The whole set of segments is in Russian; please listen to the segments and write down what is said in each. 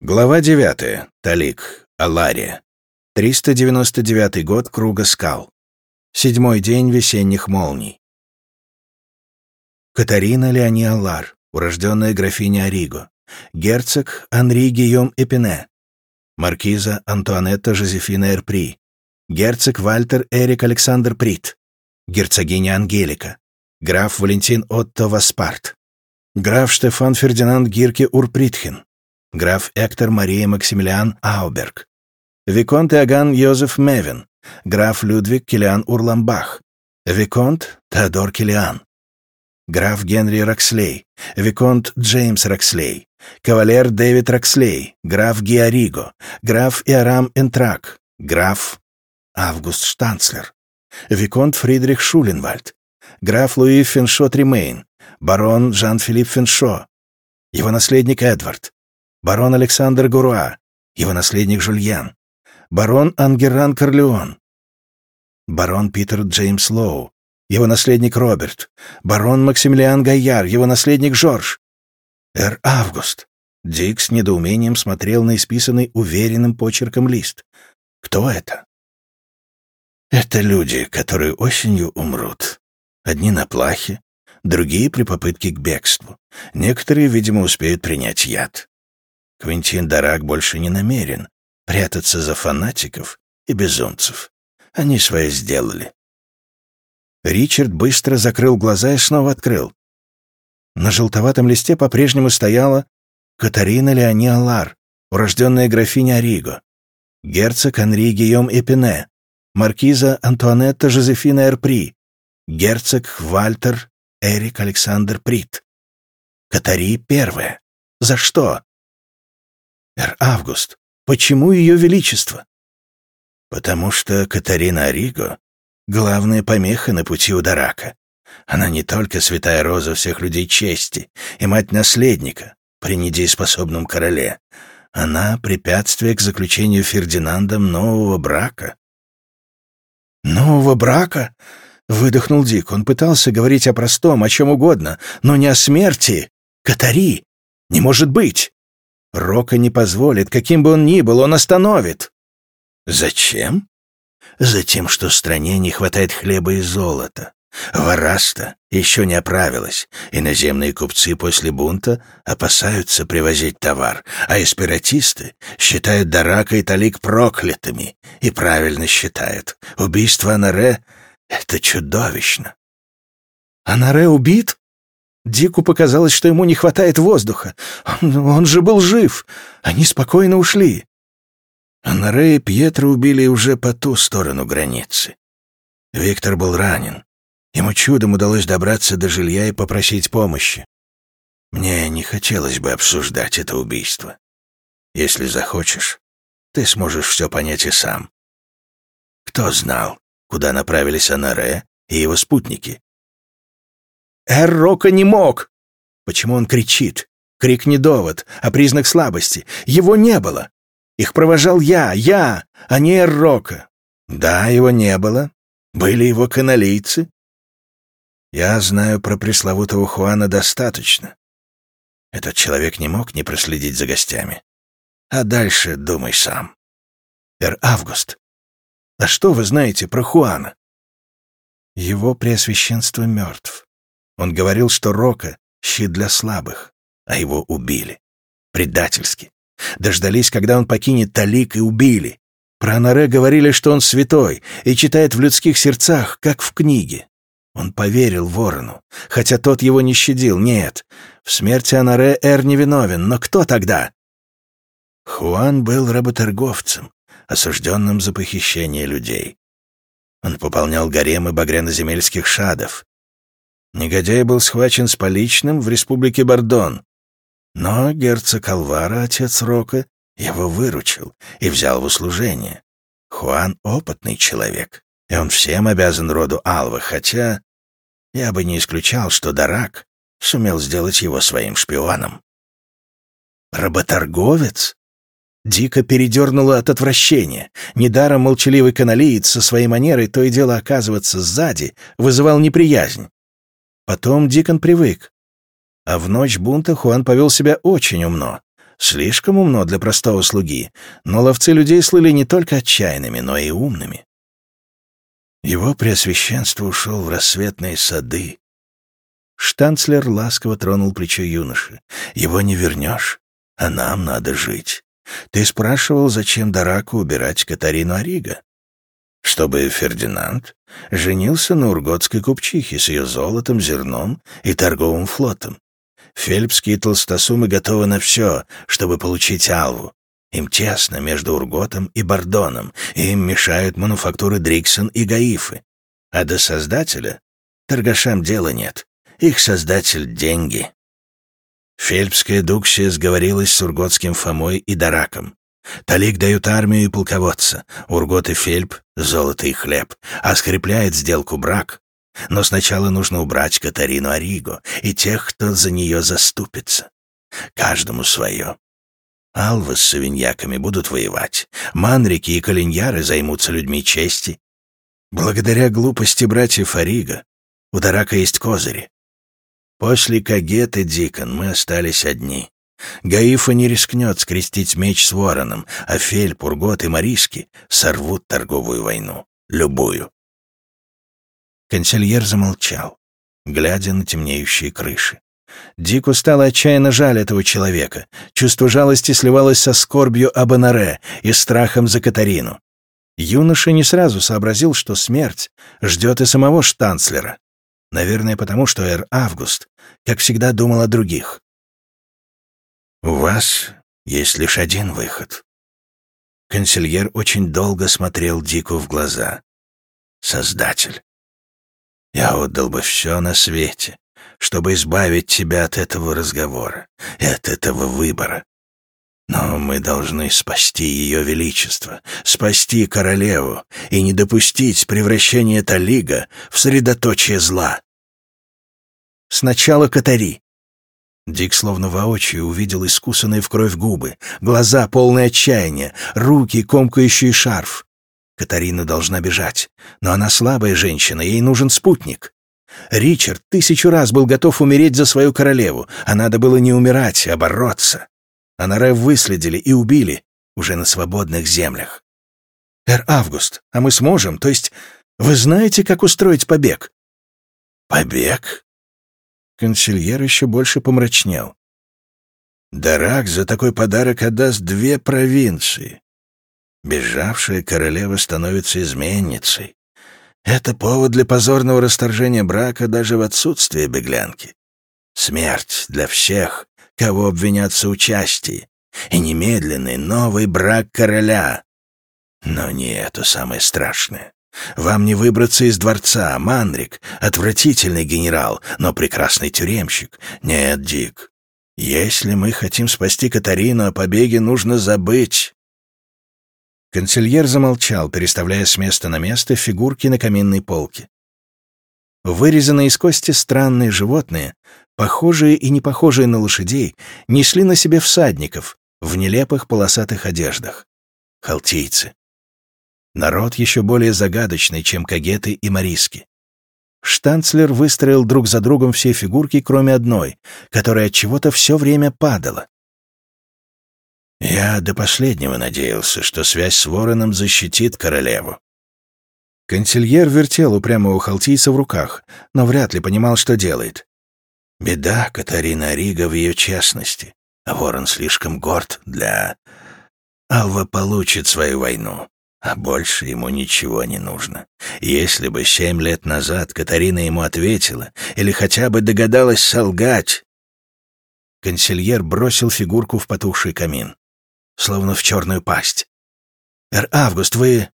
Глава 9. Талик. Алария. 399 год Круга скал. Седьмой день весенних молний. Катарина Леони Аллар, урожденная графиня Ориго. Герцог Анри Гийом Эпине. Маркиза Антуанетта Жозефина Эрпри. Герцог Вальтер Эрик Александр Прит. Герцогиня Ангелика. Граф Валентин Отто Васпарт. Граф Штефан Фердинанд Гирке Урпритхен граф Эктор Мария Максимилиан Ауберг, Виконт Иоганн Йозеф Мевин, граф Людвиг Килиан Урламбах, Виконт Теодор Килиан, граф Генри Рокслей, Виконт Джеймс Рокслей, кавалер Дэвид Рокслей, граф Гиариго, граф Иорам Энтрак, граф Август Штанцлер, Виконт Фридрих Шуленвальд, граф Луи Феншо Тримейн, барон Жан-Филипп Феншо, его наследник Эдвард, барон Александр Гуруа, его наследник Жульен, барон Ангеран Корлеон, барон Питер Джеймс Лоу, его наследник Роберт, барон Максимилиан Гайяр, его наследник Жорж, Эр Август. Дик с недоумением смотрел на исписанный уверенным почерком лист. Кто это? Это люди, которые осенью умрут. Одни на плахе, другие при попытке к бегству. Некоторые, видимо, успеют принять яд. Квинтин Дарак больше не намерен прятаться за фанатиков и безумцев. Они свое сделали. Ричард быстро закрыл глаза и снова открыл. На желтоватом листе по-прежнему стояла Катарина Леони Аллар, урожденная графиня Ориго, герцог Анри Гийом Эпине, маркиза Антуанетта Жозефина Эрпри, герцог Вальтер Эрик Александр Прит. Катари первая. За что? «Эр Август, почему Ее Величество?» «Потому что Катарина Ориго — главная помеха на пути у Дарака. Она не только святая роза всех людей чести и мать наследника при недееспособном короле. Она — препятствие к заключению Фердинандом нового брака». «Нового брака?» — выдохнул Дик. Он пытался говорить о простом, о чем угодно, но не о смерти. «Катари! Не может быть!» Рока не позволит, каким бы он ни был, он остановит. Зачем? Затем, что стране не хватает хлеба и золота. Вараста еще не оправилась, и наземные купцы после бунта опасаются привозить товар, а эспиратисты считают Дарака и Талик проклятыми, и правильно считают. Убийство Анаре — это чудовищно. «Анаре убит?» Дику показалось, что ему не хватает воздуха. Он, же был жив. Они спокойно ушли. Анаре и Пьетро убили уже по ту сторону границы. Виктор был ранен. Ему чудом удалось добраться до жилья и попросить помощи. Мне не хотелось бы обсуждать это убийство. Если захочешь, ты сможешь все понять и сам. Кто знал, куда направились Анаре и его спутники? Эр-Рока не мог. Почему он кричит? Крик не довод, а признак слабости. Его не было. Их провожал я, я, а не Эр-Рока. Да, его не было. Были его каналийцы. Я знаю про пресловутого Хуана достаточно. Этот человек не мог не проследить за гостями. А дальше думай сам. Эр Август. А что вы знаете про Хуана? Его преосвященство мертв. Он говорил, что Рока — щит для слабых, а его убили. Предательски. Дождались, когда он покинет Талик, и убили. Про Анаре говорили, что он святой и читает в людских сердцах, как в книге. Он поверил ворону, хотя тот его не щадил. Нет, в смерти Анаре Эр не виновен, но кто тогда? Хуан был работорговцем, осужденным за похищение людей. Он пополнял гаремы багряноземельских шадов, Негодяй был схвачен с поличным в республике Бордон. Но герцог Алвара, отец Рока, его выручил и взял в услужение. Хуан — опытный человек, и он всем обязан роду Алвы, хотя я бы не исключал, что Дарак сумел сделать его своим шпионом. Работорговец? Дико передернуло от отвращения. Недаром молчаливый каналиец со своей манерой то и дело оказываться сзади вызывал неприязнь. Потом Дикон привык. А в ночь бунта Хуан повел себя очень умно. Слишком умно для простого слуги, но ловцы людей слыли не только отчаянными, но и умными. Его преосвященство ушел в рассветные сады. Штанцлер ласково тронул плечо юноши. «Его не вернешь, а нам надо жить. Ты спрашивал, зачем Дараку убирать Катарину Арига? Чтобы Фердинанд женился на урготской купчихе с ее золотом, зерном и торговым флотом. Фельпские толстосумы готовы на все, чтобы получить Алву. Им тесно между Урготом и Бордоном, и им мешают мануфактуры Дриксон и Гаифы. А до создателя торгашам дела нет. Их создатель — деньги. Фельпская дуксия сговорилась с урготским Фомой и Дараком. Талик дают армию и полководца, Ургот и Фельп — золото и хлеб, а скрепляет сделку брак. Но сначала нужно убрать Катарину Ариго и тех, кто за нее заступится. Каждому свое. Алва с савиньяками будут воевать. Манрики и Калиньяры займутся людьми чести. Благодаря глупости братьев Арига у Дарака есть козыри. После Кагеты Дикон мы остались одни. Гаифа не рискнет скрестить меч с вороном, а Фель, Пургот и Мариски сорвут торговую войну. Любую. Консильер замолчал, глядя на темнеющие крыши. Дику стало отчаянно жаль этого человека. Чувство жалости сливалось со скорбью об Анаре и страхом за Катарину. Юноша не сразу сообразил, что смерть ждет и самого штанцлера. Наверное, потому что Эр Август, как всегда, думал о других. «У вас есть лишь один выход». Консильер очень долго смотрел Дику в глаза. «Создатель, я отдал бы все на свете, чтобы избавить тебя от этого разговора и от этого выбора. Но мы должны спасти ее величество, спасти королеву и не допустить превращения Талига в средоточие зла. Сначала Катари. Дик словно воочию увидел искусанные в кровь губы, глаза полные отчаяния, руки, комкающие шарф. Катарина должна бежать, но она слабая женщина, ей нужен спутник. Ричард тысячу раз был готов умереть за свою королеву, а надо было не умирать, а бороться. Анаре выследили и убили уже на свободных землях. «Эр Август, а мы сможем? То есть вы знаете, как устроить побег?» «Побег?» Консильер еще больше помрачнел. «Дарак за такой подарок отдаст две провинции. Бежавшая королева становится изменницей. Это повод для позорного расторжения брака даже в отсутствие беглянки. Смерть для всех, кого обвинят в соучастии, и немедленный новый брак короля. Но не это самое страшное. Вам не выбраться из дворца, Манрик, отвратительный генерал, но прекрасный тюремщик. Нет, Дик, если мы хотим спасти Катарину, о побеге нужно забыть. Консильер замолчал, переставляя с места на место фигурки на каминной полке. Вырезанные из кости странные животные, похожие и не похожие на лошадей, несли на себе всадников в нелепых полосатых одеждах. Халтийцы. Народ еще более загадочный, чем кагеты и мариски. Штанцлер выстроил друг за другом все фигурки, кроме одной, которая от чего-то все время падала. Я до последнего надеялся, что связь с вороном защитит королеву. Консильер вертел упрямого халтийца в руках, но вряд ли понимал, что делает. Беда Катарина Рига в ее честности, а ворон слишком горд для... Алва получит свою войну, а больше ему ничего не нужно. Если бы семь лет назад Катарина ему ответила или хотя бы догадалась солгать... Консильер бросил фигурку в потухший камин словно в черную пасть. «Эр Август, вы...»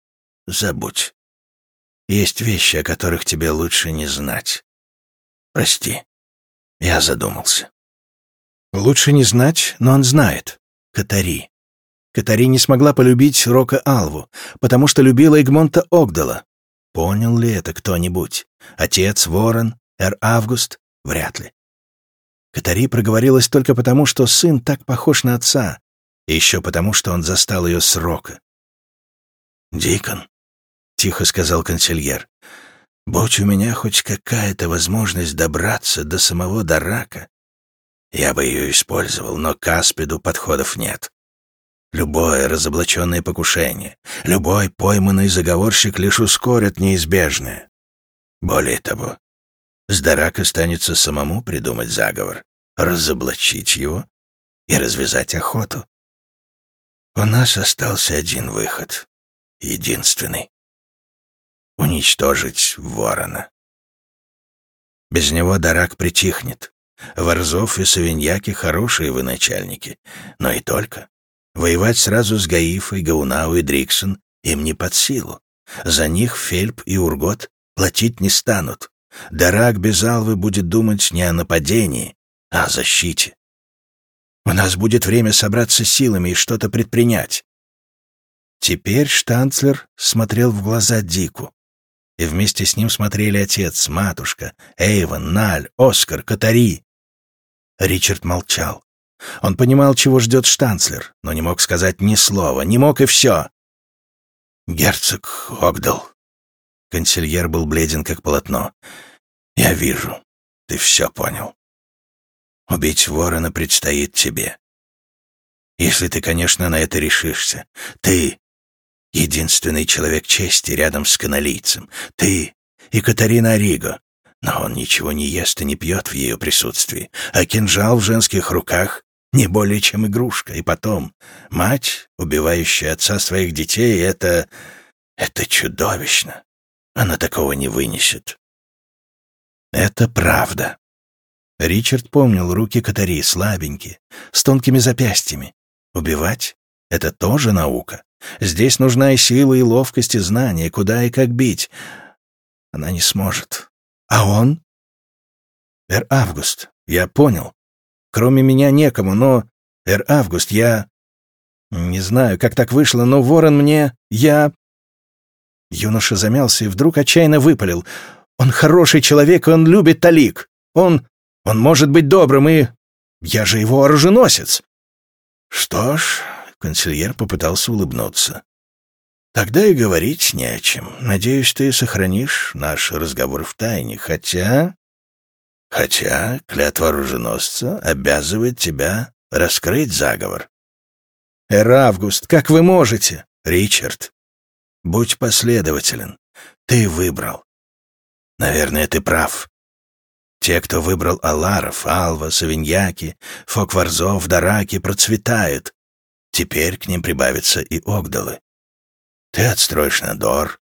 «Забудь. Есть вещи, о которых тебе лучше не знать. Прости, я задумался». «Лучше не знать, но он знает. Катари. Катари не смогла полюбить Рока Алву, потому что любила Эгмонта Огдала. Понял ли это кто-нибудь? Отец, Ворон, Эр Август? Вряд ли. Катари проговорилась только потому, что сын так похож на отца, и еще потому, что он застал ее срока. «Дикон», — тихо сказал консильер, — «будь у меня хоть какая-то возможность добраться до самого Дарака, Я бы ее использовал, но к Аспиду подходов нет. Любое разоблаченное покушение, любой пойманный заговорщик лишь ускорят неизбежное. Более того, с Дарак останется самому придумать заговор, разоблачить его и развязать охоту. У нас остался один выход, единственный — уничтожить ворона. Без него Дарак притихнет. Варзов и Савиньяки — хорошие вы начальники, но и только. Воевать сразу с Гаифой, Гаунау и Дриксон им не под силу. За них Фельп и Ургот платить не станут. Дарак без Алвы будет думать не о нападении, а о защите. У нас будет время собраться силами и что-то предпринять. Теперь штанцлер смотрел в глаза Дику. И вместе с ним смотрели отец, матушка, Эйвен, Наль, Оскар, Катари. Ричард молчал. Он понимал, чего ждет штанцлер, но не мог сказать ни слова, не мог и все. «Герцог Огдал». Консильер был бледен, как полотно. «Я вижу. Ты все понял. Убить ворона предстоит тебе. Если ты, конечно, на это решишься. Ты — единственный человек чести рядом с каналийцем. Ты и Катарина Ориго. Но он ничего не ест и не пьет в ее присутствии. А кинжал в женских руках не более чем игрушка. И потом, мать, убивающая отца своих детей, это... это чудовищно. Она такого не вынесет. Это правда. Ричард помнил руки Катари, слабенькие, с тонкими запястьями. Убивать — это тоже наука. Здесь нужна и сила, и ловкость, и знание, куда и как бить. Она не сможет. А он? Эр Август, я понял. Кроме меня некому, но... Эр Август, я... Не знаю, как так вышло, но ворон мне... Я... Юноша замялся и вдруг отчаянно выпалил. Он хороший человек, он любит Талик. Он... Он может быть добрым, и... Я же его оруженосец. Что ж, консильер попытался улыбнуться. Тогда и говорить не о чем. Надеюсь, ты сохранишь наш разговор в тайне, хотя... Хотя клятва оруженосца обязывает тебя раскрыть заговор. Эр Август, как вы можете? Ричард, будь последователен. Ты выбрал. Наверное, ты прав. Те, кто выбрал Аларов, Алва, Савиньяки, Фокварзов, Дараки, процветают. Теперь к ним прибавятся и Огдалы. Ты отстроишь Надор,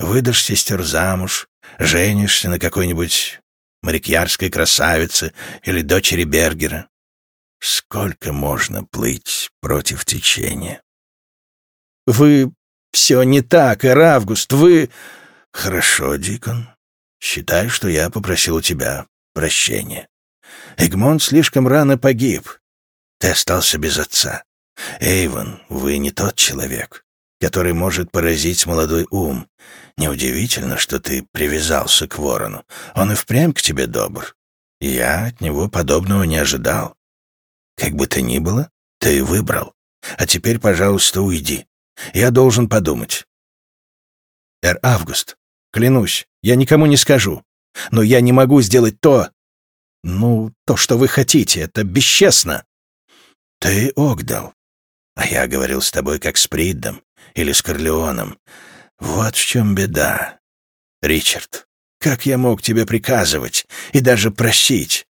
выдашь сестер замуж, женишься на какой-нибудь морякьярской красавице или дочери Бергера. Сколько можно плыть против течения? Вы все не так, Эр Август, вы... Хорошо, Дикон. Считай, что я попросил у тебя прощения. Эгмонт слишком рано погиб. Ты остался без отца. Эйвен, вы не тот человек, который может поразить молодой ум. Неудивительно, что ты привязался к ворону. Он и впрямь к тебе добр. Я от него подобного не ожидал. Как бы то ни было, ты выбрал. А теперь, пожалуйста, уйди. Я должен подумать. Эр Август, клянусь, я никому не скажу. Но я не могу сделать то... Ну, то, что вы хотите. Это бесчестно. Ты Огдал. А я говорил с тобой как с Приддом или с Корлеоном. Вот в чем беда. Ричард, как я мог тебе приказывать и даже просить?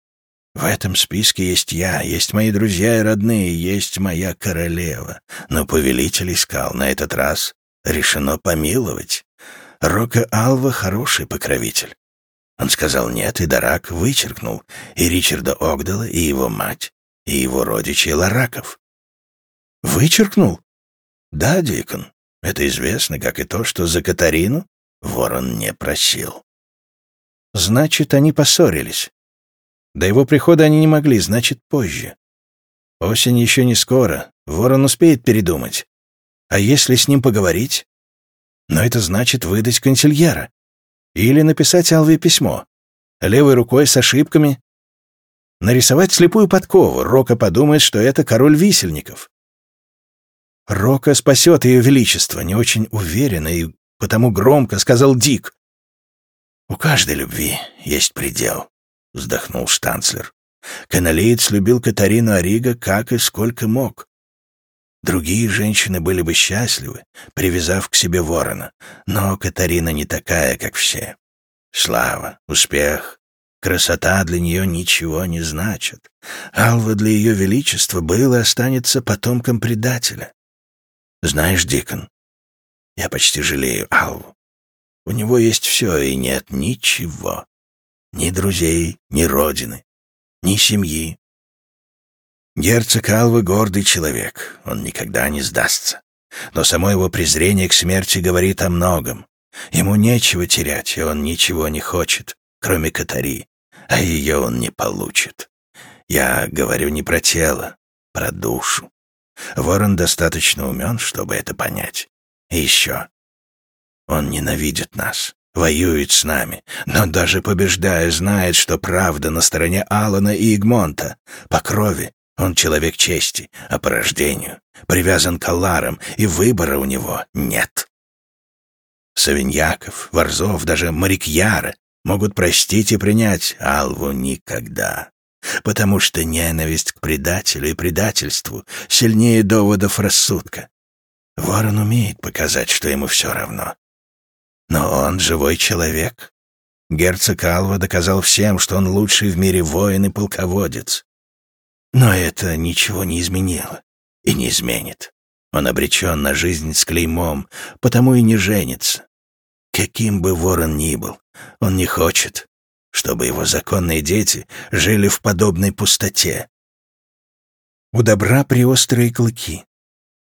В этом списке есть я, есть мои друзья и родные, есть моя королева. Но повелитель искал на этот раз. Решено помиловать. Рока Алва — хороший покровитель. Он сказал нет, и Дарак вычеркнул и Ричарда Огдала, и его мать, и его родичей Лараков. Вычеркнул? Да, Дикон, это известно, как и то, что за Катарину ворон не просил. Значит, они поссорились. До его прихода они не могли, значит, позже. Осень еще не скоро, ворон успеет передумать. А если с ним поговорить? Но это значит выдать консильера. Или написать Алве письмо. Левой рукой с ошибками. Нарисовать слепую подкову. Рока подумает, что это король висельников. Рока спасет ее величество, не очень уверенно и потому громко сказал Дик. «У каждой любви есть предел», — вздохнул штанцлер. Каналеец любил Катарину Арига как и сколько мог. Другие женщины были бы счастливы, привязав к себе ворона, но Катарина не такая, как все. Слава, успех, красота для нее ничего не значат. Алва для ее величества был и останется потомком предателя. Знаешь, Дикон, я почти жалею Алву. У него есть все, и нет ничего. Ни друзей, ни родины, ни семьи, Герцог Алвы — гордый человек, он никогда не сдастся. Но само его презрение к смерти говорит о многом. Ему нечего терять, и он ничего не хочет, кроме Катари, а ее он не получит. Я говорю не про тело, про душу. Ворон достаточно умен, чтобы это понять. И еще. Он ненавидит нас, воюет с нами, но даже побеждая, знает, что правда на стороне Алана и Игмонта, по крови он человек чести, а по рождению привязан к Алларам, и выбора у него нет. Савиньяков, Варзов, даже Марикьяра могут простить и принять Алву никогда, потому что ненависть к предателю и предательству сильнее доводов рассудка. Ворон умеет показать, что ему все равно. Но он живой человек. Герцог Алва доказал всем, что он лучший в мире воин и полководец. Но это ничего не изменило и не изменит. Он обречен на жизнь с клеймом, потому и не женится. Каким бы ворон ни был, он не хочет, чтобы его законные дети жили в подобной пустоте. У добра приострые клыки.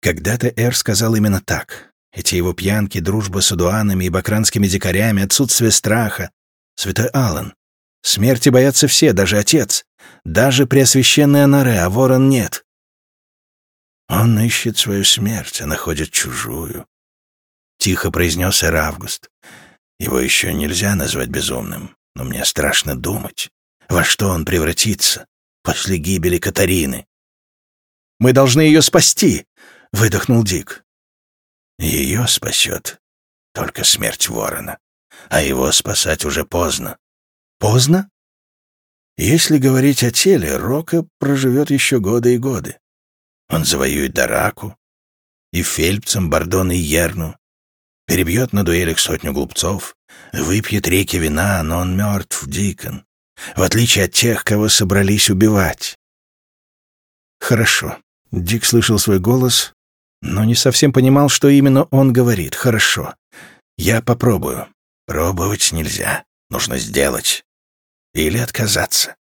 Когда-то Эр сказал именно так. Эти его пьянки, дружба с удуанами и бакранскими дикарями, отсутствие страха. Святой Аллан. Смерти боятся все, даже отец. Даже преосвященный Анаре, а ворон нет. Он ищет свою смерть, а находит чужую. Тихо произнес Эр Август. Его еще нельзя назвать безумным, но мне страшно думать, во что он превратится после гибели Катарины. «Мы должны ее спасти!» — выдохнул Дик. «Ее спасет только смерть ворона, а его спасать уже поздно. Поздно? Если говорить о теле, Рока проживет еще годы и годы. Он завоюет Дараку, и Фельпцем, Бордон и Ерну, перебьет на дуэлях сотню глупцов, выпьет реки вина, но он мертв, Дикон, в отличие от тех, кого собрались убивать. Хорошо. Дик слышал свой голос, но не совсем понимал, что именно он говорит. Хорошо. Я попробую. Пробовать нельзя. Нужно сделать. Или отказаться.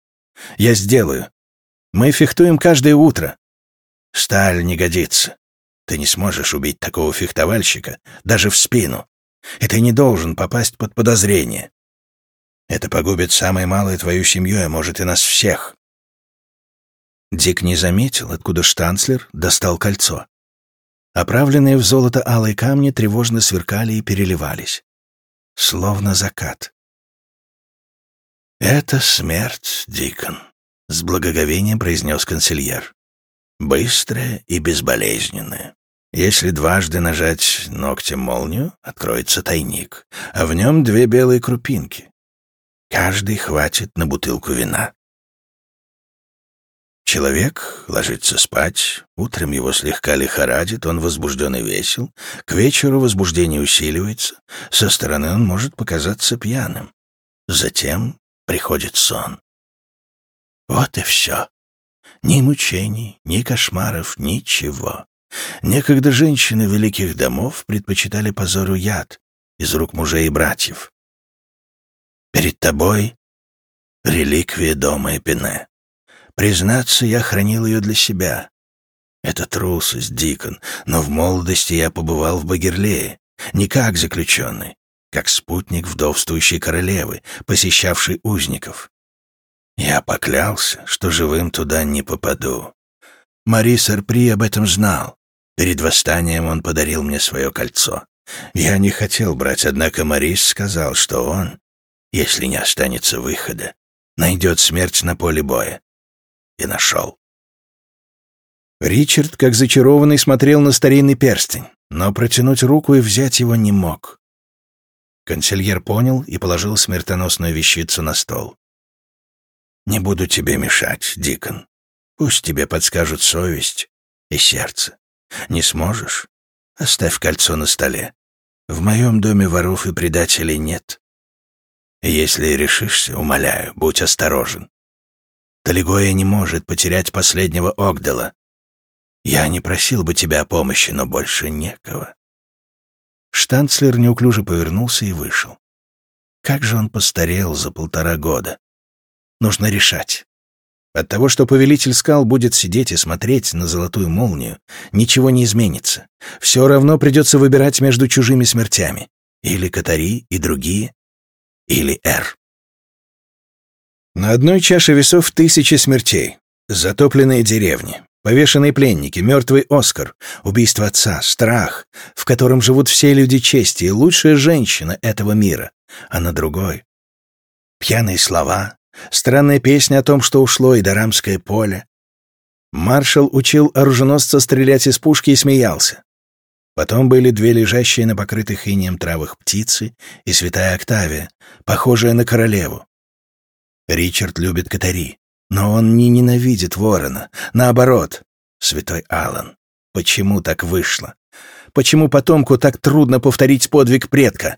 Я сделаю. Мы фехтуем каждое утро. Сталь не годится. Ты не сможешь убить такого фехтовальщика даже в спину. И ты не должен попасть под подозрение. Это погубит самое малое твою семью, а может и нас всех. Дик не заметил, откуда штанцлер достал кольцо. Оправленные в золото алые камни тревожно сверкали и переливались. Словно закат. «Это смерть, Дикон», — с благоговением произнес консильер. «Быстрая и безболезненная. Если дважды нажать ногтем молнию, откроется тайник, а в нем две белые крупинки. Каждый хватит на бутылку вина». Человек ложится спать, утром его слегка лихорадит, он возбужден и весел, к вечеру возбуждение усиливается, со стороны он может показаться пьяным. Затем приходит сон. Вот и все. Ни мучений, ни кошмаров, ничего. Некогда женщины великих домов предпочитали позору яд из рук мужей и братьев. Перед тобой реликвия дома Эпине. Признаться, я хранил ее для себя. Это трусость, Дикон, но в молодости я побывал в Багерлее, не как заключенный, как спутник вдовствующей королевы, посещавшей узников. Я поклялся, что живым туда не попаду. Мари Сарпри об этом знал. Перед восстанием он подарил мне свое кольцо. Я не хотел брать, однако Марис сказал, что он, если не останется выхода, найдет смерть на поле боя. И нашел. Ричард, как зачарованный, смотрел на старинный перстень, но протянуть руку и взять его не мог. Консильер понял и положил смертоносную вещицу на стол. «Не буду тебе мешать, Дикон. Пусть тебе подскажут совесть и сердце. Не сможешь? Оставь кольцо на столе. В моем доме воров и предателей нет. Если решишься, умоляю, будь осторожен. Талигоя не может потерять последнего Огдала. Я не просил бы тебя о помощи, но больше некого. Штанцлер неуклюже повернулся и вышел. Как же он постарел за полтора года. Нужно решать. От того, что повелитель скал будет сидеть и смотреть на золотую молнию, ничего не изменится. Все равно придется выбирать между чужими смертями. Или Катари и другие, или Эр. На одной чаше весов тысячи смертей. Затопленные деревни, повешенные пленники, мертвый Оскар, убийство отца, страх, в котором живут все люди чести и лучшая женщина этого мира. А на другой — пьяные слова, странная песня о том, что ушло, и Дарамское поле. Маршал учил оруженосца стрелять из пушки и смеялся. Потом были две лежащие на покрытых инеем травах птицы и святая Октавия, похожая на королеву. Ричард любит Катари, но он не ненавидит ворона. Наоборот, святой Аллан, почему так вышло? Почему потомку так трудно повторить подвиг предка?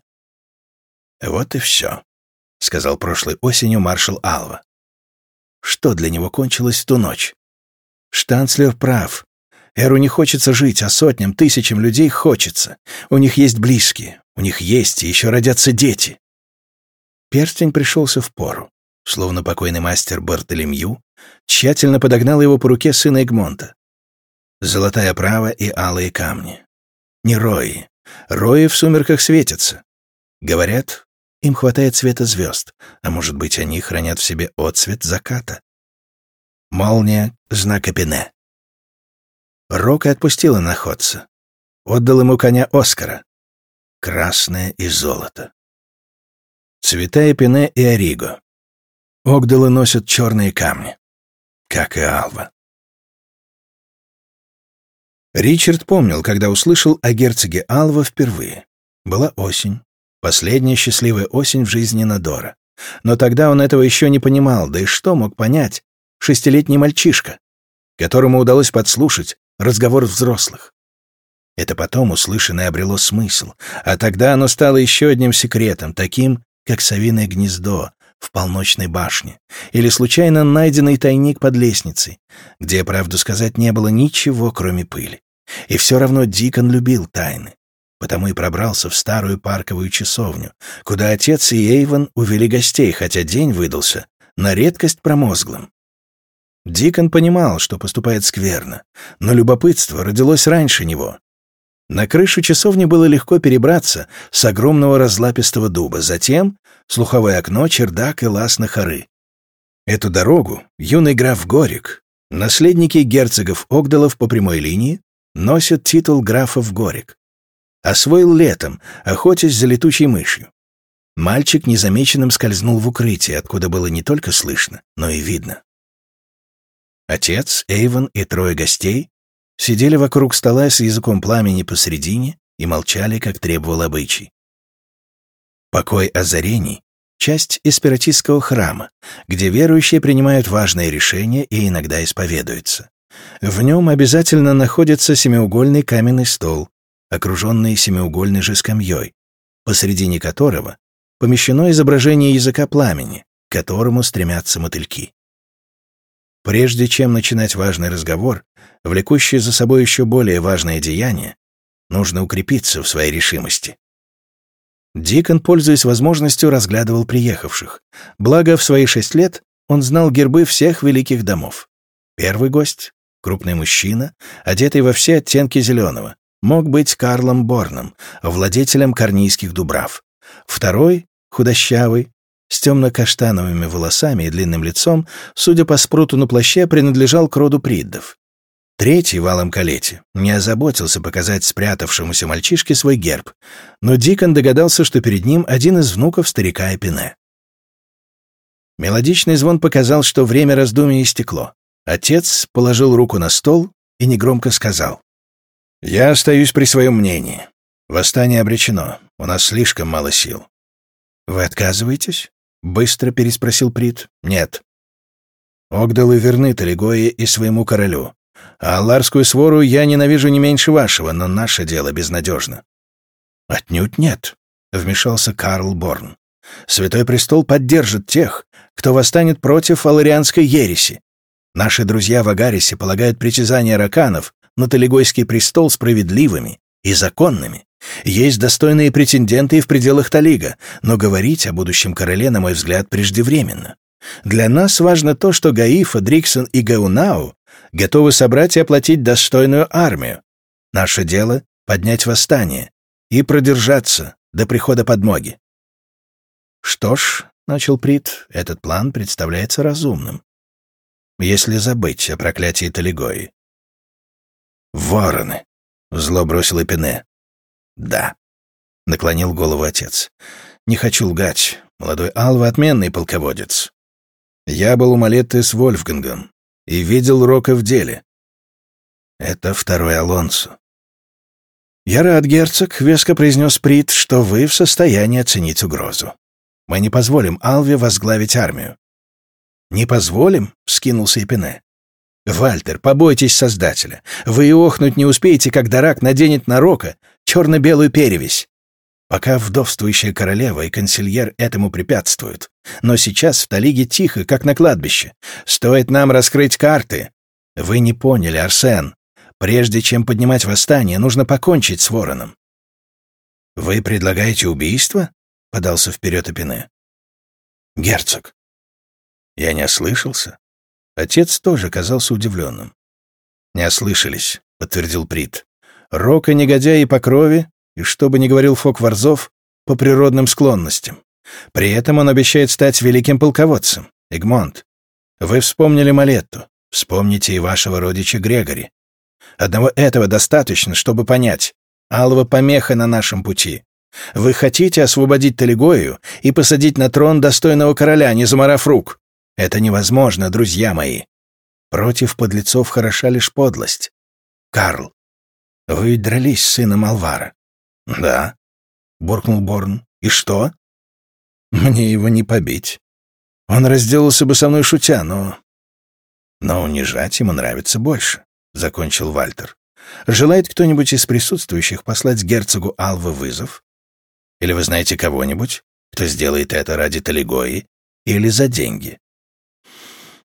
Вот и все. — сказал прошлой осенью маршал Алва. Что для него кончилось в ту ночь? Штанцлер прав. Эру не хочется жить, а сотням, тысячам людей хочется. У них есть близкие, у них есть и еще родятся дети. Перстень пришелся в пору. Словно покойный мастер Бартолемью тщательно подогнал его по руке сына Эгмонта. Золотая права и алые камни. Не рои. Рои в сумерках светятся. Говорят, им хватает света звезд, а может быть, они хранят в себе отцвет заката. Молния — знак Эпине. Рока отпустила находца. Отдал ему коня Оскара. Красное и золото. Цвета Эпине и Ориго. Огдалы носят черные камни, как и Алва. Ричард помнил, когда услышал о герцоге Алва впервые. Была осень, Последняя счастливая осень в жизни Надора. Но тогда он этого еще не понимал, да и что мог понять шестилетний мальчишка, которому удалось подслушать разговор взрослых. Это потом услышанное обрело смысл, а тогда оно стало еще одним секретом, таким, как совиное гнездо в полночной башне или случайно найденный тайник под лестницей, где, правду сказать, не было ничего, кроме пыли. И все равно Дикон любил тайны потому и пробрался в старую парковую часовню, куда отец и Эйвен увели гостей, хотя день выдался на редкость промозглым. Дикон понимал, что поступает скверно, но любопытство родилось раньше него. На крышу часовни было легко перебраться с огромного разлапистого дуба, затем слуховое окно, чердак и лаз на хоры. Эту дорогу юный граф Горик, наследники герцогов Огдалов по прямой линии, носят титул графов Горик. Освоил летом, охотясь за летучей мышью. Мальчик незамеченным скользнул в укрытие, откуда было не только слышно, но и видно. Отец, Эйвен и трое гостей сидели вокруг стола с языком пламени посредине и молчали, как требовал обычай. Покой озарений — часть эспиратистского храма, где верующие принимают важные решения и иногда исповедуются. В нем обязательно находится семиугольный каменный стол, окруженный семиугольной же скамьей, посредине которого помещено изображение языка пламени, к которому стремятся мотыльки. Прежде чем начинать важный разговор, влекущий за собой еще более важное деяние, нужно укрепиться в своей решимости. Дикон, пользуясь возможностью, разглядывал приехавших. Благо, в свои шесть лет он знал гербы всех великих домов. Первый гость — крупный мужчина, одетый во все оттенки зеленого, мог быть Карлом Борном, владетелем корнийских дубрав. Второй, худощавый, с темно-каштановыми волосами и длинным лицом, судя по спруту на плаще, принадлежал к роду Приддов. Третий, валом калете, не озаботился показать спрятавшемуся мальчишке свой герб, но Дикон догадался, что перед ним один из внуков старика Эпине. Мелодичный звон показал, что время раздумий истекло. Отец положил руку на стол и негромко сказал. «Я остаюсь при своем мнении. Восстание обречено. У нас слишком мало сил». «Вы отказываетесь?» — быстро переспросил Прит. «Нет». Огдалы верны Талигое и своему королю. А Алларскую свору я ненавижу не меньше вашего, но наше дело безнадежно». «Отнюдь нет», — вмешался Карл Борн. «Святой престол поддержит тех, кто восстанет против аларианской ереси. Наши друзья в Агарисе полагают притязания раканов на Талигойский престол справедливыми и законными. Есть достойные претенденты и в пределах Талига, но говорить о будущем короле, на мой взгляд, преждевременно. Для нас важно то, что Гаифа, Дриксон и Гаунау готовы собрать и оплатить достойную армию. Наше дело — поднять восстание и продержаться до прихода подмоги. Что ж, — начал Прит, — этот план представляется разумным. Если забыть о проклятии Талигои. «Вороны!» — зло бросил Эпине. «Да», — наклонил голову отец. «Не хочу лгать. Молодой Алва — отменный полководец. Я был у Малетты с Вольфгангом и видел Рока в деле. Это второй Алонсо. «Я рад, герцог», — веско произнес Прит, — «что вы в состоянии оценить угрозу. Мы не позволим Алве возглавить армию». «Не позволим?» — скинулся Эпине. «Вальтер, побойтесь Создателя. Вы и охнуть не успеете, когда рак наденет на Рока черно-белую перевесь. Пока вдовствующая королева и консильер этому препятствуют. Но сейчас в Талиге тихо, как на кладбище. Стоит нам раскрыть карты. Вы не поняли, Арсен. Прежде чем поднимать восстание, нужно покончить с вороном. «Вы предлагаете убийство?» — подался вперед Эпине. «Герцог». Я не ослышался. Отец тоже казался удивленным. «Не ослышались», — подтвердил Прит. «Рока негодяй и по крови, и, что бы ни говорил Фок Варзов, по природным склонностям. При этом он обещает стать великим полководцем. Эгмонт, вы вспомнили Малетту, вспомните и вашего родича Грегори. Одного этого достаточно, чтобы понять. Алва помеха на нашем пути. Вы хотите освободить Талигою и посадить на трон достойного короля, не заморав рук? Это невозможно, друзья мои. Против подлецов хороша лишь подлость. Карл, вы дрались с сыном Алвара. Да, буркнул Борн. И что? Мне его не побить. Он разделался бы со мной шутя, но... Но унижать ему нравится больше. — закончил Вальтер. «Желает кто-нибудь из присутствующих послать герцогу Алва вызов? Или вы знаете кого-нибудь, кто сделает это ради Талигои или за деньги?»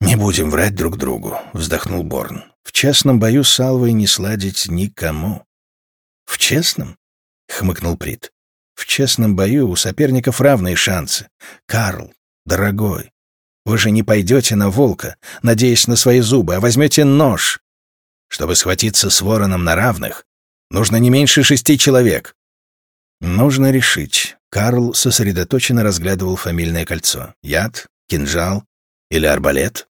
«Не будем врать друг другу», — вздохнул Борн. «В честном бою с Алвой не сладить никому». «В честном?» — хмыкнул Прит. «В честном бою у соперников равные шансы. Карл, дорогой, вы же не пойдете на волка, надеясь на свои зубы, а возьмете нож чтобы схватиться с вороном на равных, нужно не меньше шести человек. Нужно решить. Карл сосредоточенно разглядывал фамильное кольцо. Яд, кинжал или арбалет?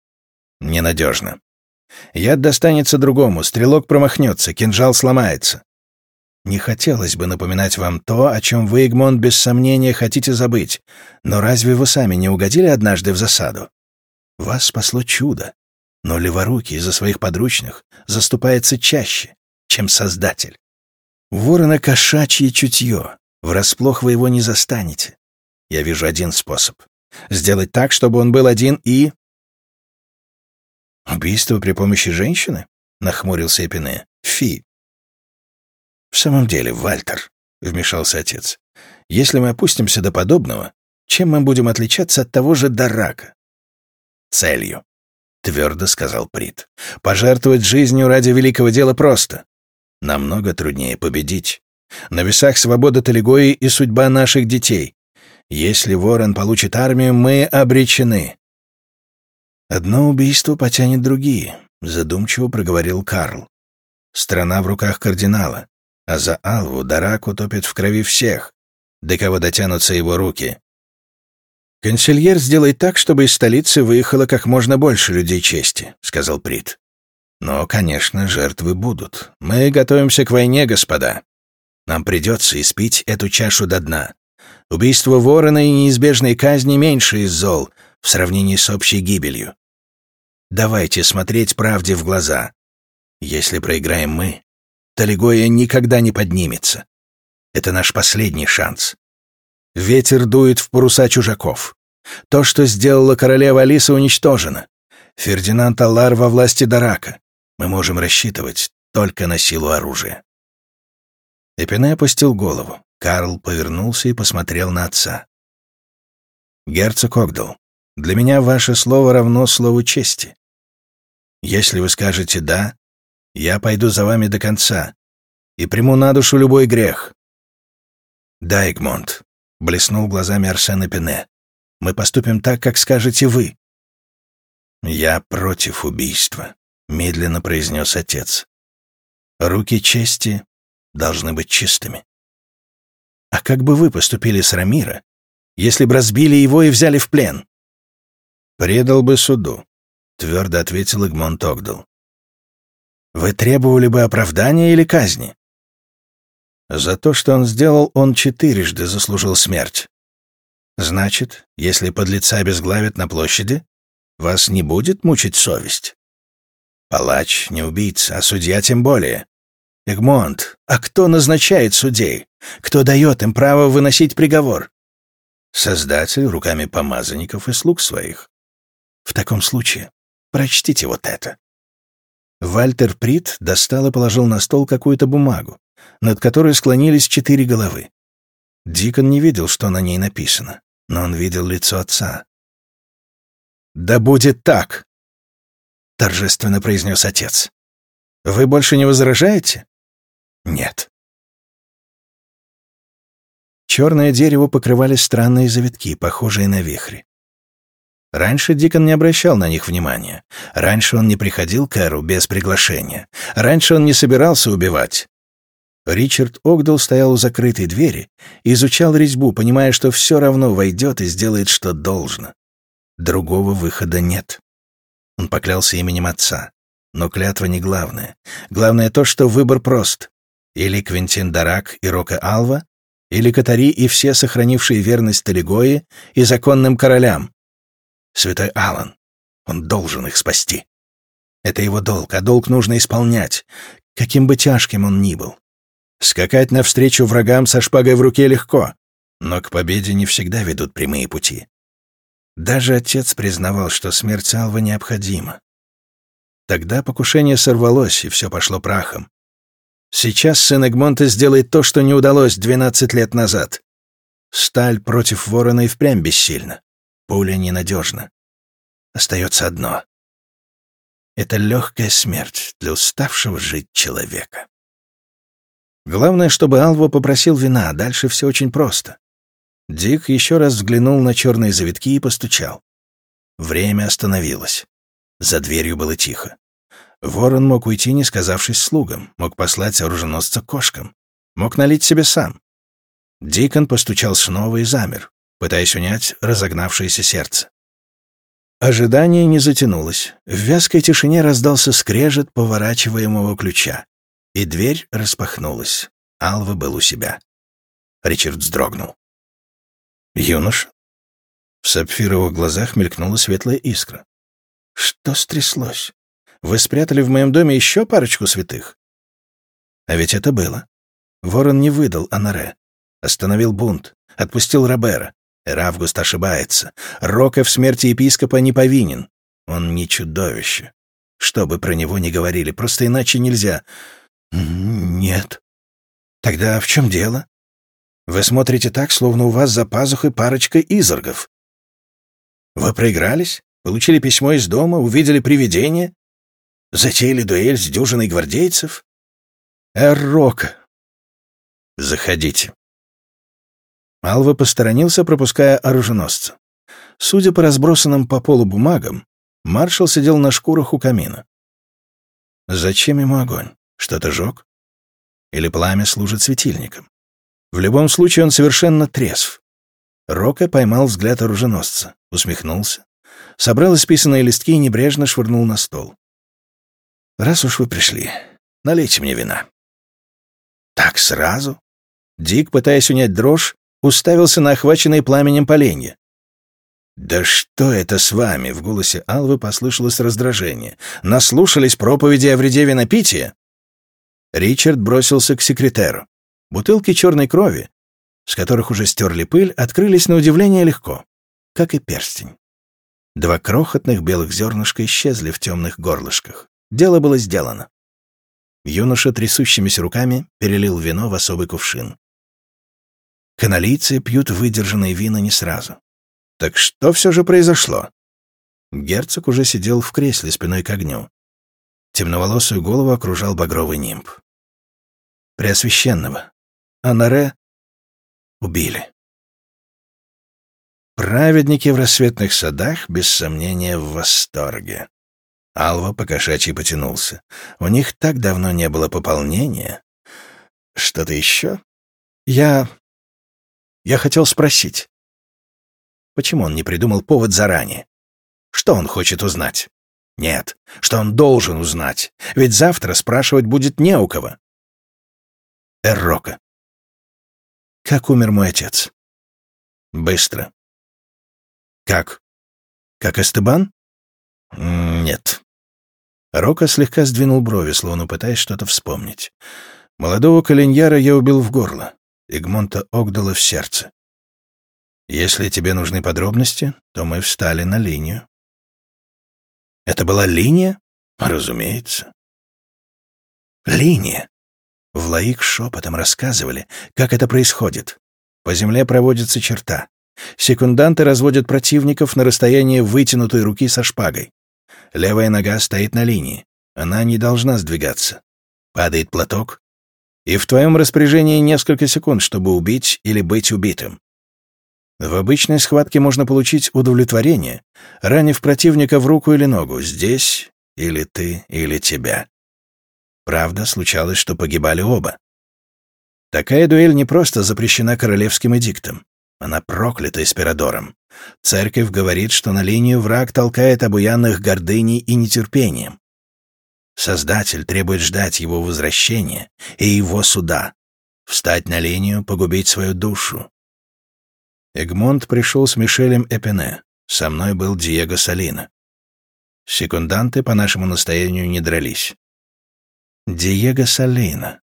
Ненадежно. Яд достанется другому, стрелок промахнется, кинжал сломается. Не хотелось бы напоминать вам то, о чем вы, Эгмон, без сомнения хотите забыть. Но разве вы сами не угодили однажды в засаду? Вас спасло чудо. Но леворукий из-за своих подручных заступается чаще, чем Создатель. Ворона кошачье чутье. Врасплох вы его не застанете. Я вижу один способ. Сделать так, чтобы он был один и... «Убийство при помощи женщины?» — нахмурился Эпине. «Фи». «В самом деле, Вальтер», — вмешался отец, — «если мы опустимся до подобного, чем мы будем отличаться от того же Дарака?» «Целью твердо сказал Прит. «Пожертвовать жизнью ради великого дела просто. Намного труднее победить. На весах свобода Талигои и судьба наших детей. Если Ворон получит армию, мы обречены». «Одно убийство потянет другие», — задумчиво проговорил Карл. «Страна в руках кардинала, а за Алву Дарак утопит в крови всех, до кого дотянутся его руки. «Консильер сделает так, чтобы из столицы выехало как можно больше людей чести», — сказал Прит. «Но, конечно, жертвы будут. Мы готовимся к войне, господа. Нам придется испить эту чашу до дна. Убийство ворона и неизбежные казни меньше из зол в сравнении с общей гибелью. Давайте смотреть правде в глаза. Если проиграем мы, Талигоя никогда не поднимется. Это наш последний шанс. Ветер дует в паруса чужаков. То, что сделала королева Алиса, уничтожено. Фердинанд Аллар во власти Дарака. Мы можем рассчитывать только на силу оружия». Эпине опустил голову. Карл повернулся и посмотрел на отца. «Герцог Огдал, для меня ваше слово равно слову чести. Если вы скажете «да», я пойду за вами до конца и приму на душу любой грех». «Да, Эгмонт», — блеснул глазами Арсен Пене, — «мы поступим так, как скажете вы». «Я против убийства», — медленно произнес отец. «Руки чести должны быть чистыми». «А как бы вы поступили с Рамира, если бы разбили его и взяли в плен?» «Предал бы суду», — твердо ответил Игмон Тогдал. «Вы требовали бы оправдания или казни?» За то, что он сделал, он четырежды заслужил смерть. Значит, если подлеца обезглавят на площади, вас не будет мучить совесть? Палач не убийца, а судья тем более. Эгмонт, а кто назначает судей? Кто дает им право выносить приговор? Создатель руками помазанников и слуг своих. В таком случае прочтите вот это. Вальтер Прит достал и положил на стол какую-то бумагу, над которой склонились четыре головы. Дикон не видел, что на ней написано, но он видел лицо отца. «Да будет так!» — торжественно произнес отец. «Вы больше не возражаете?» «Нет». Черное дерево покрывали странные завитки, похожие на вихри. Раньше Дикон не обращал на них внимания. Раньше он не приходил к Эру без приглашения. Раньше он не собирался убивать. Ричард Огдал стоял у закрытой двери изучал резьбу, понимая, что все равно войдет и сделает, что должно. Другого выхода нет. Он поклялся именем отца. Но клятва не главное. Главное то, что выбор прост. Или Квинтин Дарак и Рока Алва, или Катари и все сохранившие верность Талигои и законным королям. Святой Алан, он должен их спасти. Это его долг, а долг нужно исполнять, каким бы тяжким он ни был. Скакать навстречу врагам со шпагой в руке легко, но к победе не всегда ведут прямые пути. Даже отец признавал, что смерть Алва необходима. Тогда покушение сорвалось, и все пошло прахом. Сейчас сын Эгмонта сделает то, что не удалось двенадцать лет назад. Сталь против ворона и впрямь бессильна. Пуля ненадежна. Остается одно. Это легкая смерть для уставшего жить человека. Главное, чтобы Алва попросил вина, а дальше все очень просто. Дик еще раз взглянул на черные завитки и постучал. Время остановилось. За дверью было тихо. Ворон мог уйти, не сказавшись слугам, мог послать оруженосца кошкам, мог налить себе сам. Дикон постучал снова и замер, пытаясь унять разогнавшееся сердце. Ожидание не затянулось. В вязкой тишине раздался скрежет поворачиваемого ключа, и дверь распахнулась. Алва был у себя. Ричард вздрогнул. «Юнош?» В сапфировых глазах мелькнула светлая искра. «Что стряслось? Вы спрятали в моем доме еще парочку святых?» А ведь это было. Ворон не выдал Анаре. Остановил бунт. Отпустил Робера. Равгуст ошибается. Рока в смерти епископа не повинен. Он не чудовище. Что бы про него ни говорили, просто иначе нельзя. Нет. Тогда в чем дело? Вы смотрите так, словно у вас за пазухой парочка изоргов. Вы проигрались? Получили письмо из дома, увидели привидение? Затеяли дуэль с дюжиной гвардейцев? Эр Рока. Заходите. Алва посторонился, пропуская оруженосца. Судя по разбросанным по полу бумагам, маршал сидел на шкурах у камина. Зачем ему огонь? Что-то жег? Или пламя служит светильником? В любом случае он совершенно трезв. Рока поймал взгляд оруженосца, усмехнулся, собрал исписанные листки и небрежно швырнул на стол. «Раз уж вы пришли, налейте мне вина». «Так сразу?» Дик, пытаясь унять дрожь, уставился на охваченные пламенем поленья. «Да что это с вами?» — в голосе Алвы послышалось раздражение. «Наслушались проповеди о вреде винопития?» Ричард бросился к секретеру. Бутылки черной крови, с которых уже стерли пыль, открылись на удивление легко, как и перстень. Два крохотных белых зернышка исчезли в темных горлышках. Дело было сделано. Юноша трясущимися руками перелил вино в особый кувшин. Каналийцы пьют выдержанные вина не сразу. Так что все же произошло? Герцог уже сидел в кресле спиной к огню. Темноволосую голову окружал багровый нимб. Преосвященного. Анаре убили. Праведники в рассветных садах, без сомнения, в восторге. Алва покошачьи потянулся. У них так давно не было пополнения. Что-то еще? Я... Я хотел спросить. Почему он не придумал повод заранее? Что он хочет узнать? Нет, что он должен узнать. Ведь завтра спрашивать будет не у кого. Эррока. Как умер мой отец? Быстро. Как? Как Эстебан? Нет. Рока слегка сдвинул брови, словно пытаясь что-то вспомнить. Молодого Калиньяра я убил в горло, Игмонта Огдала в сердце. Если тебе нужны подробности, то мы встали на линию. Это была линия? Разумеется. Линия. В Лаик шепотом рассказывали, как это происходит. По земле проводится черта. Секунданты разводят противников на расстоянии вытянутой руки со шпагой. Левая нога стоит на линии. Она не должна сдвигаться. Падает платок, и в твоем распоряжении несколько секунд, чтобы убить или быть убитым. В обычной схватке можно получить удовлетворение, ранив противника в руку или ногу, здесь или ты, или тебя. Правда, случалось, что погибали оба. Такая дуэль не просто запрещена королевским эдиктом. Она проклята Эспирадором. Церковь говорит, что на линию враг толкает обуянных гордыней и нетерпением. Создатель требует ждать его возвращения и его суда. Встать на линию, погубить свою душу. Эгмонт пришел с Мишелем Эпене. Со мной был Диего Салина. Секунданты по нашему настоянию не дрались. Диего Салина.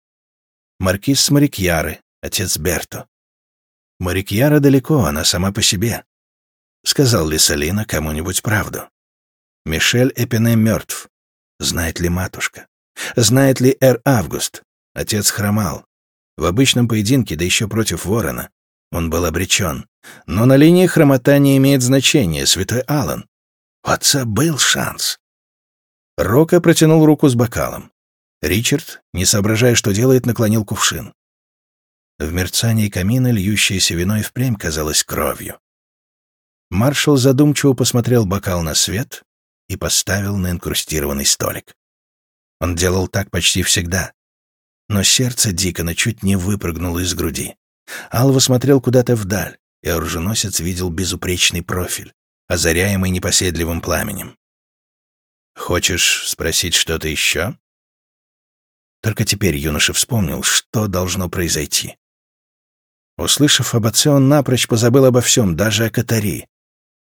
Маркиз Марикьяры, отец Берто. Марикьяра далеко, она сама по себе. Сказал ли Салина кому-нибудь правду? Мишель Эпине мертв. Знает ли матушка? Знает ли Эр Август? Отец хромал. В обычном поединке, да еще против ворона, он был обречен. Но на линии хромота не имеет значения, святой Аллан. У отца был шанс. Рока протянул руку с бокалом. Ричард, не соображая, что делает, наклонил кувшин. В мерцании камина льющееся вино и впрямь казалось кровью. Маршал задумчиво посмотрел бокал на свет и поставил на инкрустированный столик. Он делал так почти всегда. Но сердце Дикона чуть не выпрыгнуло из груди. Алва смотрел куда-то вдаль, и оруженосец видел безупречный профиль, озаряемый непоседливым пламенем. «Хочешь спросить что-то еще?» Только теперь юноша вспомнил, что должно произойти. Услышав об отце, он напрочь позабыл обо всем, даже о Катари,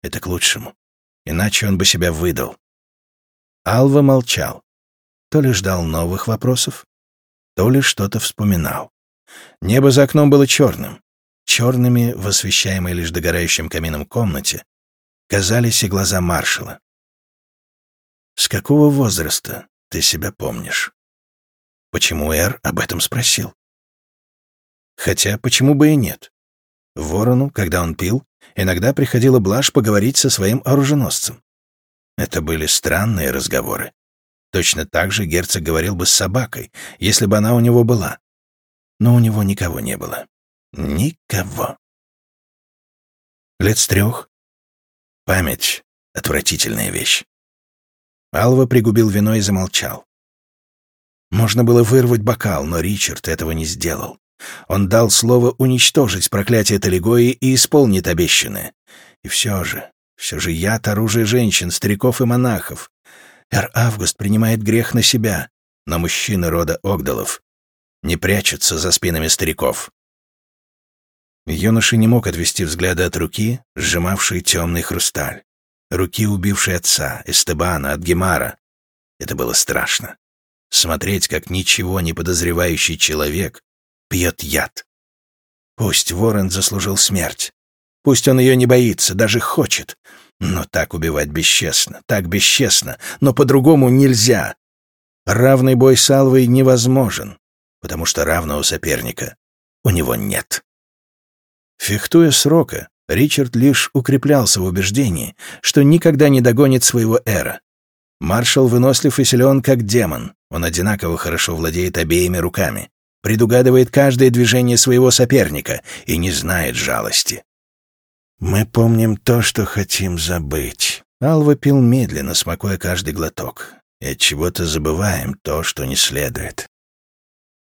это к лучшему. Иначе он бы себя выдал. Алва молчал. То ли ждал новых вопросов, то ли что-то вспоминал. Небо за окном было черным. Черными, в освещаемой лишь догорающим камином комнате, казались и глаза маршала. «С какого возраста ты себя помнишь?» Почему Эр об этом спросил? Хотя, почему бы и нет? Ворону, когда он пил, иногда приходила Блажь поговорить со своим оруженосцем. Это были странные разговоры. Точно так же герцог говорил бы с собакой, если бы она у него была. Но у него никого не было. Никого. Лет с трех. Память — отвратительная вещь. Алва пригубил вино и замолчал. Можно было вырвать бокал, но Ричард этого не сделал. Он дал слово уничтожить проклятие Талигои и исполнит обещанное. И все же, все же яд — оружие женщин, стариков и монахов. Эр Август принимает грех на себя, но мужчины рода Огдалов не прячутся за спинами стариков. Юноша не мог отвести взгляда от руки, сжимавшей темный хрусталь. Руки, убившей отца, Эстебана, от Гемара. Это было страшно. Смотреть, как ничего не подозревающий человек пьет яд. Пусть Ворон заслужил смерть. Пусть он ее не боится, даже хочет. Но так убивать бесчестно, так бесчестно, но по-другому нельзя. Равный бой с Алвой невозможен, потому что равного соперника у него нет. Фехтуя с Рока, Ричард лишь укреплялся в убеждении, что никогда не догонит своего эра. Маршал вынослив и силен, как демон. Он одинаково хорошо владеет обеими руками, предугадывает каждое движение своего соперника и не знает жалости. Мы помним то, что хотим забыть. Алва пил медленно, смакуя каждый глоток, и от чего-то забываем то, что не следует.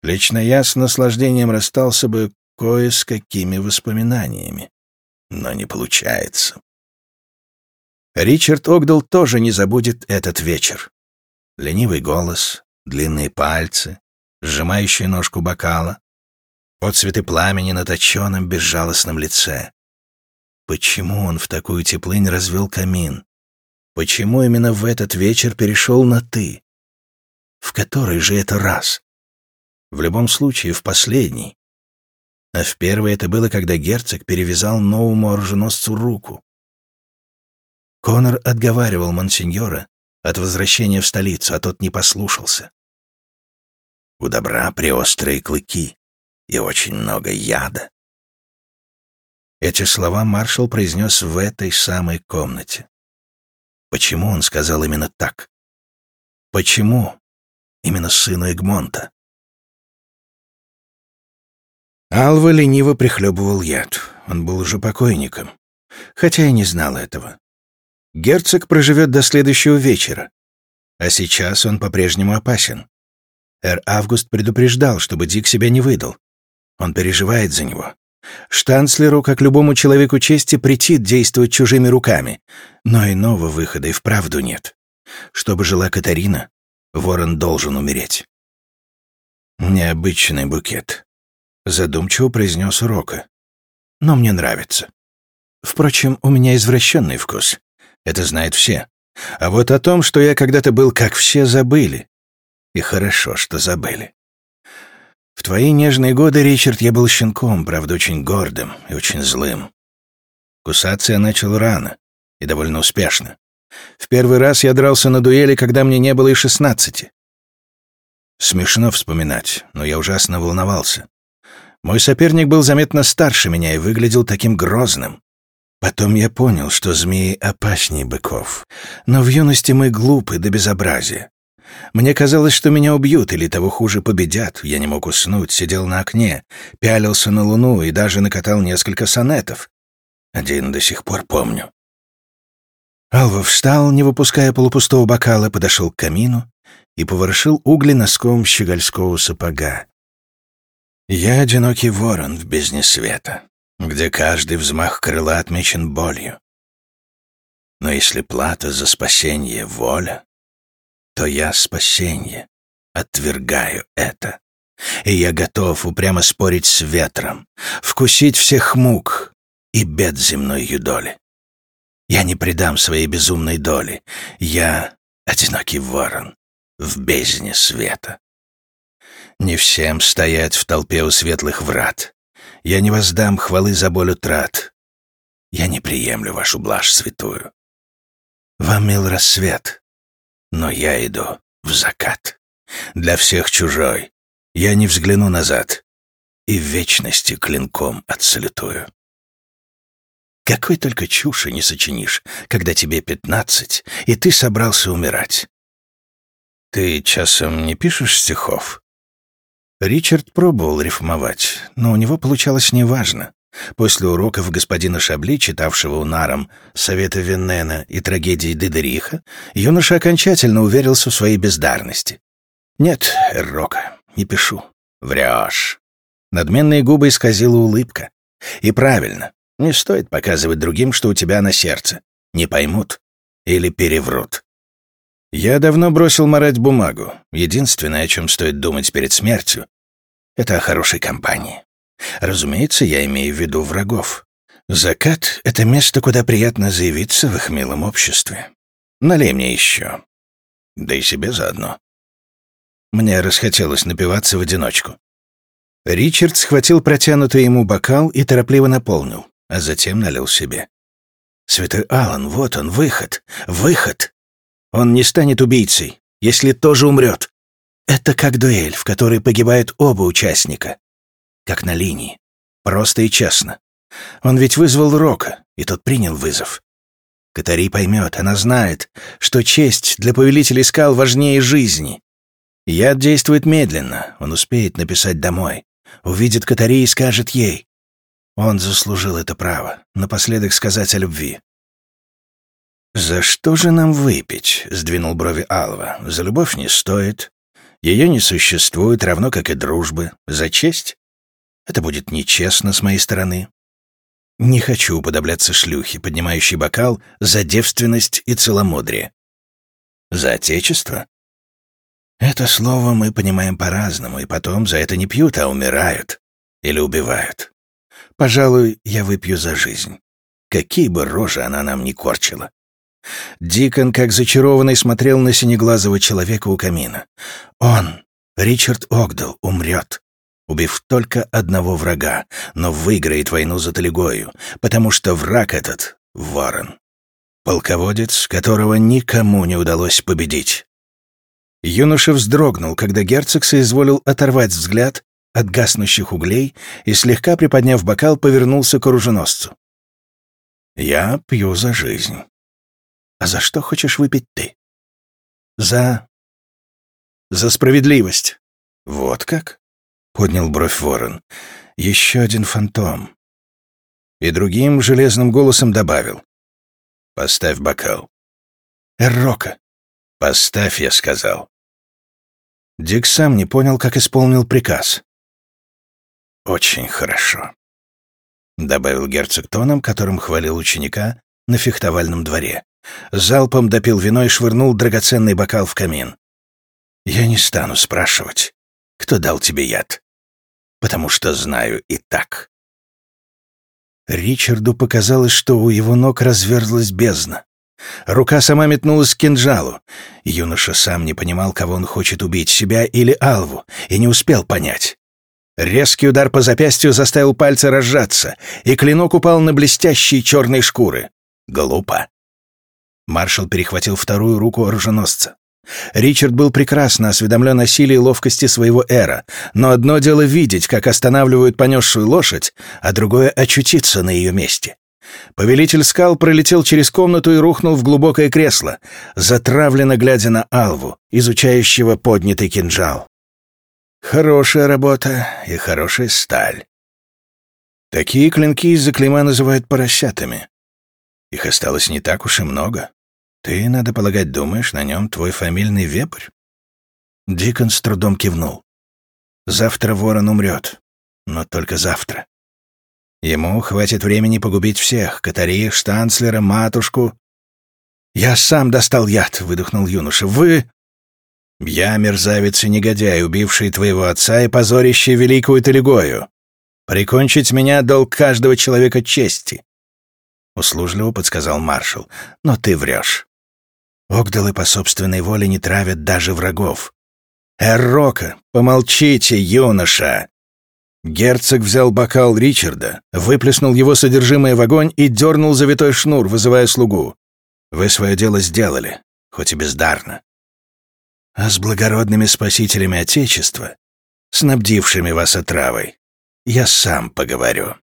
Лично я с наслаждением расстался бы кое с какими воспоминаниями но не получается. Ричард Огдал тоже не забудет этот вечер. Ленивый голос, длинные пальцы, сжимающие ножку бокала, отцветы пламени на точенном безжалостном лице. Почему он в такую теплынь развел камин? Почему именно в этот вечер перешел на «ты»? В который же это раз? В любом случае, в последний. А в первый это было, когда герцог перевязал новому оруженосцу руку. Конор отговаривал мансиньора от возвращения в столицу, а тот не послушался. У добра приострые клыки и очень много яда. Эти слова маршал произнес в этой самой комнате. Почему он сказал именно так? Почему именно сыну Эгмонта? Алва лениво прихлебывал яд. Он был уже покойником. Хотя и не знал этого. Герцог проживет до следующего вечера. А сейчас он по-прежнему опасен. Эр Август предупреждал, чтобы Дик себя не выдал. Он переживает за него. Штанцлеру, как любому человеку чести, претит действовать чужими руками. Но иного выхода и вправду нет. Чтобы жила Катарина, ворон должен умереть. Необычный букет. Задумчиво произнес Рока. Но мне нравится. Впрочем, у меня извращенный вкус. Это знают все. А вот о том, что я когда-то был как все, забыли. И хорошо, что забыли. В твои нежные годы, Ричард, я был щенком, правда, очень гордым и очень злым. Кусаться я начал рано и довольно успешно. В первый раз я дрался на дуэли, когда мне не было и шестнадцати. Смешно вспоминать, но я ужасно волновался. Мой соперник был заметно старше меня и выглядел таким грозным. Потом я понял, что змеи опаснее быков. Но в юности мы глупы до безобразия. Мне казалось, что меня убьют или того хуже победят. Я не мог уснуть, сидел на окне, пялился на луну и даже накатал несколько сонетов. Один до сих пор помню. Алва встал, не выпуская полупустого бокала, подошел к камину и поворошил угли носком щегольского сапога. Я одинокий ворон в бездне света, где каждый взмах крыла отмечен болью. Но если плата за спасение — воля, то я спасение, отвергаю это. И я готов упрямо спорить с ветром, вкусить всех мук и бед земной юдоли. Я не предам своей безумной доли. Я одинокий ворон в бездне света. Не всем стоять в толпе у светлых врат. Я не воздам хвалы за боль утрат. Я не приемлю вашу блажь святую. Вам мил рассвет, но я иду в закат. Для всех чужой. Я не взгляну назад и в вечности клинком отсалютую. Какой только чуши не сочинишь, когда тебе пятнадцать, и ты собрался умирать. Ты часом не пишешь стихов? Ричард пробовал рифмовать, но у него получалось неважно. После уроков господина Шабли, читавшего унаром «Советы Веннена» и трагедии Дедериха, юноша окончательно уверился в своей бездарности. «Нет, Рока, не пишу. Врешь». Надменные губы исказила улыбка. «И правильно. Не стоит показывать другим, что у тебя на сердце. Не поймут. Или переврут. Я давно бросил морать бумагу. Единственное, о чем стоит думать перед смертью, это о хорошей компании. Разумеется, я имею в виду врагов. Закат — это место, куда приятно заявиться в их милом обществе. Налей мне еще. Да и себе заодно. Мне расхотелось напиваться в одиночку. Ричард схватил протянутый ему бокал и торопливо наполнил, а затем налил себе. Святой Аллан, вот он, выход, выход. Он не станет убийцей, если тоже умрет. Это как дуэль, в которой погибают оба участника. Как на линии. Просто и честно. Он ведь вызвал Рока, и тот принял вызов. Катари поймет, она знает, что честь для повелителей скал важнее жизни. Яд действует медленно, он успеет написать домой. Увидит Катари и скажет ей. Он заслужил это право, напоследок сказать о любви. «За что же нам выпить?» — сдвинул брови Алва. «За любовь не стоит. Ее не существует, равно как и дружбы. За честь? Это будет нечестно с моей стороны. Не хочу уподобляться шлюхе, поднимающей бокал за девственность и целомудрие. За отечество? Это слово мы понимаем по-разному, и потом за это не пьют, а умирают. Или убивают. Пожалуй, я выпью за жизнь. Какие бы рожи она нам не корчила. Дикон, как зачарованный, смотрел на синеглазого человека у камина. Он, Ричард Огдал, умрет, убив только одного врага, но выиграет войну за Талигою, потому что враг этот — Ворон. Полководец, которого никому не удалось победить. Юноша вздрогнул, когда герцог соизволил оторвать взгляд от гаснущих углей и, слегка приподняв бокал, повернулся к оруженосцу. «Я пью за жизнь». А за что хочешь выпить ты? За... За справедливость. Вот как? Поднял бровь ворон. Еще один фантом. И другим железным голосом добавил. Поставь бокал. Эррока. Поставь, я сказал. Дик сам не понял, как исполнил приказ. «Очень хорошо», — добавил герцог тоном, которым хвалил ученика на фехтовальном дворе. Залпом допил вино и швырнул драгоценный бокал в камин. «Я не стану спрашивать, кто дал тебе яд, потому что знаю и так». Ричарду показалось, что у его ног разверзлась бездна. Рука сама метнулась к кинжалу. Юноша сам не понимал, кого он хочет убить, себя или Алву, и не успел понять. Резкий удар по запястью заставил пальцы разжаться, и клинок упал на блестящие черные шкуры. Глупо. Маршал перехватил вторую руку оруженосца. Ричард был прекрасно осведомлен о силе и ловкости своего эра, но одно дело видеть, как останавливают понесшую лошадь, а другое — очутиться на ее месте. Повелитель скал пролетел через комнату и рухнул в глубокое кресло, затравленно глядя на Алву, изучающего поднятый кинжал. Хорошая работа и хорошая сталь. Такие клинки из-за клейма называют поросятами. Их осталось не так уж и много. Ты, надо полагать, думаешь, на нем твой фамильный вепрь? Дикон с трудом кивнул. Завтра ворон умрет. Но только завтра. Ему хватит времени погубить всех — Катари, штанцлера, матушку. «Я сам достал яд», — выдохнул юноша. «Вы...» «Я мерзавец и негодяй, убивший твоего отца и позорящий великую Талигою. Прикончить меня — долг каждого человека чести. — услужливо подсказал маршал. «Но ты врешь. Огдалы по собственной воле не травят даже врагов. Эррока, помолчите, юноша!» Герцог взял бокал Ричарда, выплеснул его содержимое в огонь и дернул завитой шнур, вызывая слугу. «Вы свое дело сделали, хоть и бездарно. А с благородными спасителями Отечества, снабдившими вас отравой, я сам поговорю».